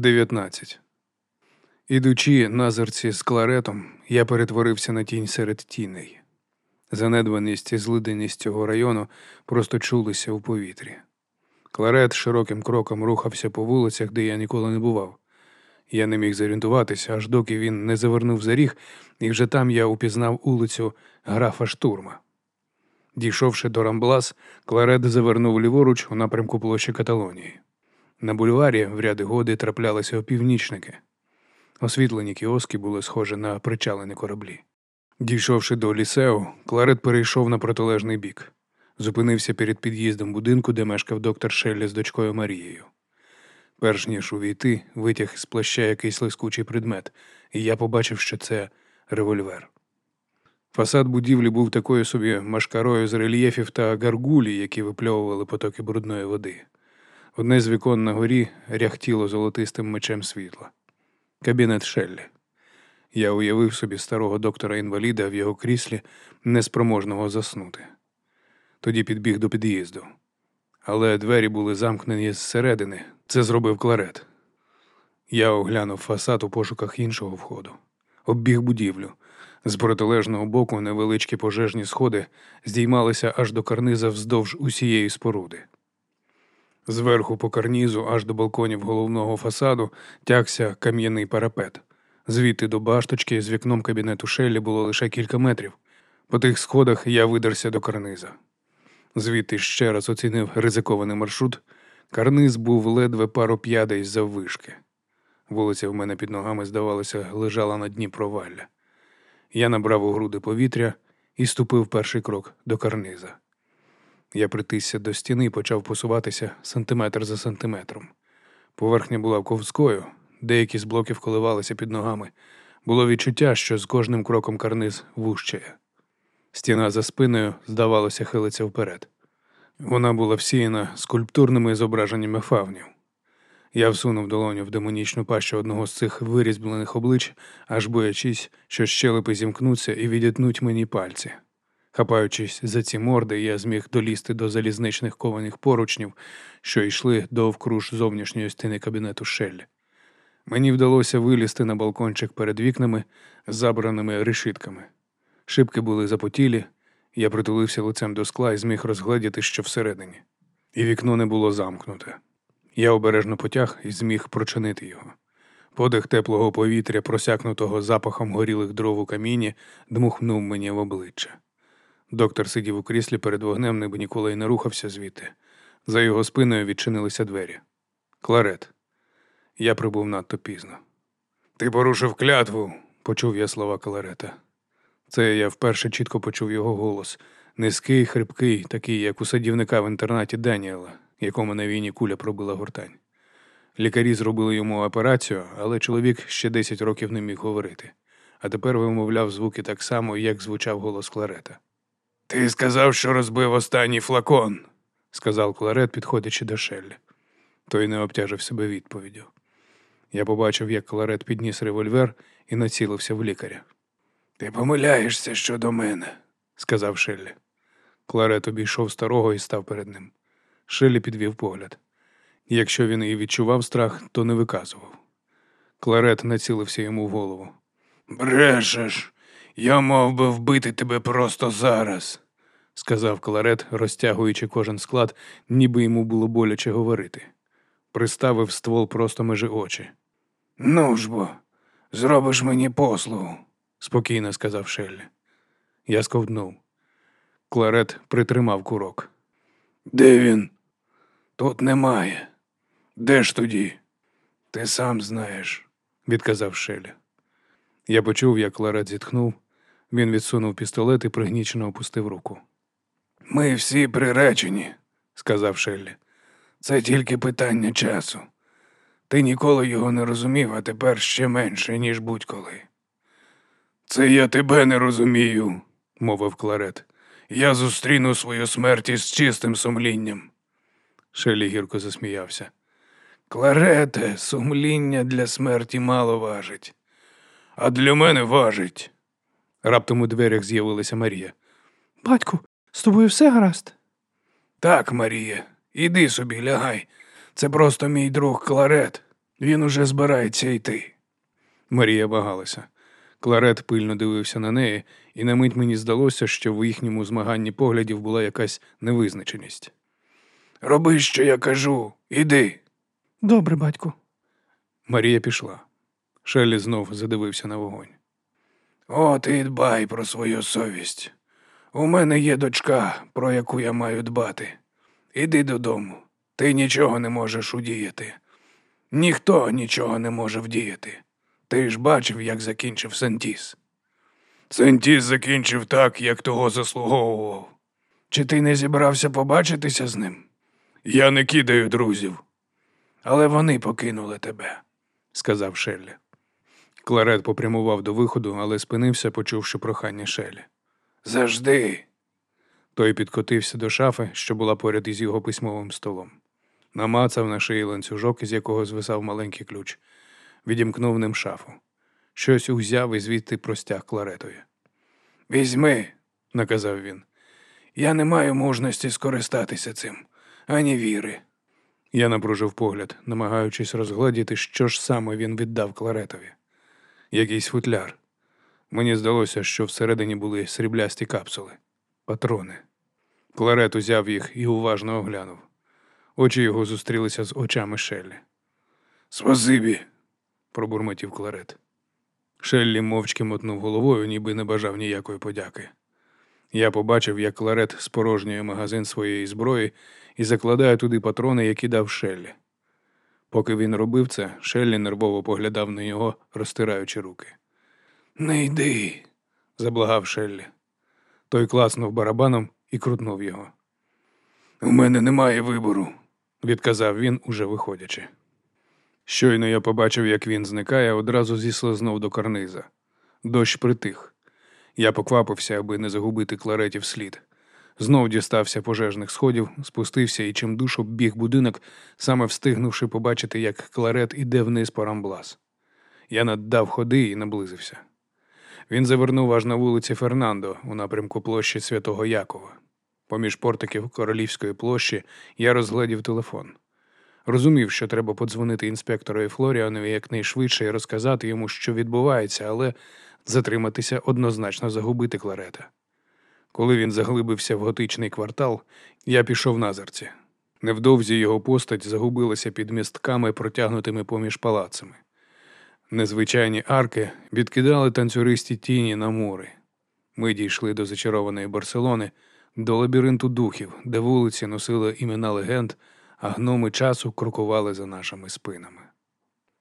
19. Ідучи на зерці з кларетом, я перетворився на тінь серед тіней. Занедбаність і злиденість цього району просто чулися у повітрі. Кларет широким кроком рухався по вулицях, де я ніколи не бував. Я не міг зорієнтуватися, аж доки він не завернув за ріг, і вже там я упізнав улицю графа Штурма. Дійшовши до Рамблас, Кларет завернув ліворуч у напрямку площі Каталонії. На бульварі в ряди годи траплялися опівнічники. Освітлені кіоски були схожі на причалені кораблі. Дійшовши до лісеу, Кларет перейшов на протилежний бік. Зупинився перед під'їздом будинку, де мешкав доктор Шеллі з дочкою Марією. Перш ніж увійти, витяг з плаща якийсь лискучий предмет, і я побачив, що це револьвер. Фасад будівлі був такою собі машкарою з рельєфів та гаргулі, які випльовували потоки брудної води. Одне з вікон на горі ряхтіло золотистим мечем світла. Кабінет Шеллі. Я уявив собі старого доктора інваліда в його кріслі, неспроможного заснути. Тоді підбіг до під'їзду. Але двері були замкнені зсередини. Це зробив кларет. Я оглянув фасад у пошуках іншого входу. Оббіг будівлю. З протилежного боку невеличкі пожежні сходи здіймалися аж до карниза вздовж усієї споруди. Зверху по карнізу, аж до балконів головного фасаду, тягся кам'яний парапет. Звідти до башточки з вікном кабінету Шеллі було лише кілька метрів. По тих сходах я видерся до карниза. Звідти ще раз оцінив ризикований маршрут. Карниз був ледве пару п'ядей заввишки. Вулиця в мене під ногами, здавалося, лежала на дні провалля. Я набрав у груди повітря і ступив перший крок до карниза. Я притисся до стіни і почав посуватися сантиметр за сантиметром. Поверхня була ковською, деякі з блоків коливалися під ногами. Було відчуття, що з кожним кроком карниз вущає. Стіна за спиною, здавалося, хилиться вперед. Вона була всіяна скульптурними зображеннями фавнів. Я всунув долоню в демонічну пащу одного з цих вирізблених облич, аж боячись, що щелепи зімкнуться і відітнуть мені пальці. Хапаючись за ці морди, я зміг долізти до залізничних кованих поручнів, що йшли довкруж зовнішньої стіни кабінету Шеллі. Мені вдалося вилізти на балкончик перед вікнами, забраними решитками. Шибки були запотілі, я притулився лицем до скла і зміг розгледіти, що всередині. І вікно не було замкнуте. Я обережно потяг і зміг прочинити його. Подих теплого повітря, просякнутого запахом горілих дров у каміні, дмухнув мені в обличчя. Доктор сидів у кріслі перед вогнем, ніби ніколи й не рухався звідти. За його спиною відчинилися двері. Кларет. Я прибув надто пізно. Ти порушив клятву, почув я слова Кларета. Це я вперше чітко почув його голос, низький, хрипкий, такий, як у садівника в інтернаті Даніела, якому на війні куля пробила гортань. Лікарі зробили йому операцію, але чоловік ще 10 років не міг говорити, а тепер вимовляв звуки так само, як звучав голос Кларета. Ти сказав, що розбив останній флакон, сказав Кларет, підходячи до Шеллі. Той не обтяжив себе відповіддю. Я побачив, як Кларет підніс револьвер і націлився в лікаря. Ти помиляєшся щодо мене, сказав Шеллі. Кларет обійшов старого і став перед ним. Шеллі підвів погляд. Якщо він і відчував страх, то не виказував. Кларет націлився йому в голову. Брешеш, я мав би вбити тебе просто зараз, сказав Кларет, розтягуючи кожен склад, ніби йому було боляче говорити. Приставив ствол просто межи очі. Ну ж бо, зробиш мені послугу, спокійно сказав Шеллі. Я сковднув. Кларет притримав курок. Де він? Тут немає. Де ж тоді? Ти сам знаєш, відказав Шеллі. Я почув, як Кларет зітхнув. Він відсунув пістолет і пригнічено опустив руку. Ми всі приречені, сказав Шеллі. Це тільки питання часу. Ти ніколи його не розумів, а тепер ще менше, ніж будь-коли. Це я тебе не розумію, мовив Кларет. Я зустріну свою смерть із чистим сумлінням. Шелі гірко засміявся. Кларете, сумління для смерті мало важить, а для мене важить. Раптом у дверях з'явилася Марія. Батьку, з тобою все гаразд? Так, Марія, іди собі, лягай. Це просто мій друг Кларет. Він уже збирається йти. Марія вагалася. Кларет пильно дивився на неї, і на мить мені здалося, що в їхньому змаганні поглядів була якась невизначеність. Роби, що я кажу, іди. Добре, батьку. Марія пішла. Шеллі знов задивився на вогонь. От і дбай про свою совість. У мене є дочка, про яку я маю дбати. Іди додому. Ти нічого не можеш удіяти. Ніхто нічого не може вдіяти. Ти ж бачив, як закінчив Сентіс. Сентіс закінчив так, як того заслуговував. Чи ти не зібрався побачитися з ним? Я не кидаю друзів. Але вони покинули тебе, сказав Шеллі. Кларет попрямував до виходу, але спинився, почувши прохання Шеллі. Завжди. Той підкотився до шафи, що була поряд із його письмовим столом. Намацав на шиї ланцюжок, із якого звисав маленький ключ, відімкнув ним шафу. Щось узяв і звідти простяг кларетові. Візьми, наказав він. Я не маю мужності скористатися цим, ані віри. Я напружив погляд, намагаючись розгладіти, що ж саме він віддав кларетові. Якийсь футляр. Мені здалося, що всередині були сріблясті капсули, патрони. Кларет узяв їх і уважно оглянув. Очі його зустрілися з очами Шеллі. Спасибі, пробурмотів Кларет. Шеллі мовчки мотнув головою, ніби не бажав ніякої подяки. Я побачив, як Кларет спорожнює магазин своєї зброї і закладає туди патрони, які дав Шеллі. Поки він робив це, Шеллі нервово поглядав на нього, розтираючи руки. Не йди, заблагав Шеллі. Той класнув барабаном і крутнув його. У мене немає вибору, відказав він, уже виходячи. Щойно я побачив, як він зникає, одразу зіслизнув до карниза. Дощ притих. Я поквапився, аби не загубити кларетів слід. Знов дістався пожежних сходів, спустився і чимдуж оббіг будинок, саме встигнувши побачити, як кларет іде вниз по рамблас. Я наддав ходи і наблизився. Він завернув аж на вулиці Фернандо у напрямку площі Святого Якова. Поміж портиків Королівської площі я розгледів телефон. Розумів, що треба подзвонити інспектору Флоріанові якнайшвидше і розказати йому, що відбувається, але затриматися однозначно загубити кларета. Коли він заглибився в готичний квартал, я пішов назирці. Невдовзі його постать загубилася під містками, протягнутими поміж палацами. Незвичайні арки відкидали танцюристі тіні на мури. Ми дійшли до зачарованої Барселони, до лабіринту духів, де вулиці носили імена легенд, а гноми часу крокували за нашими спинами.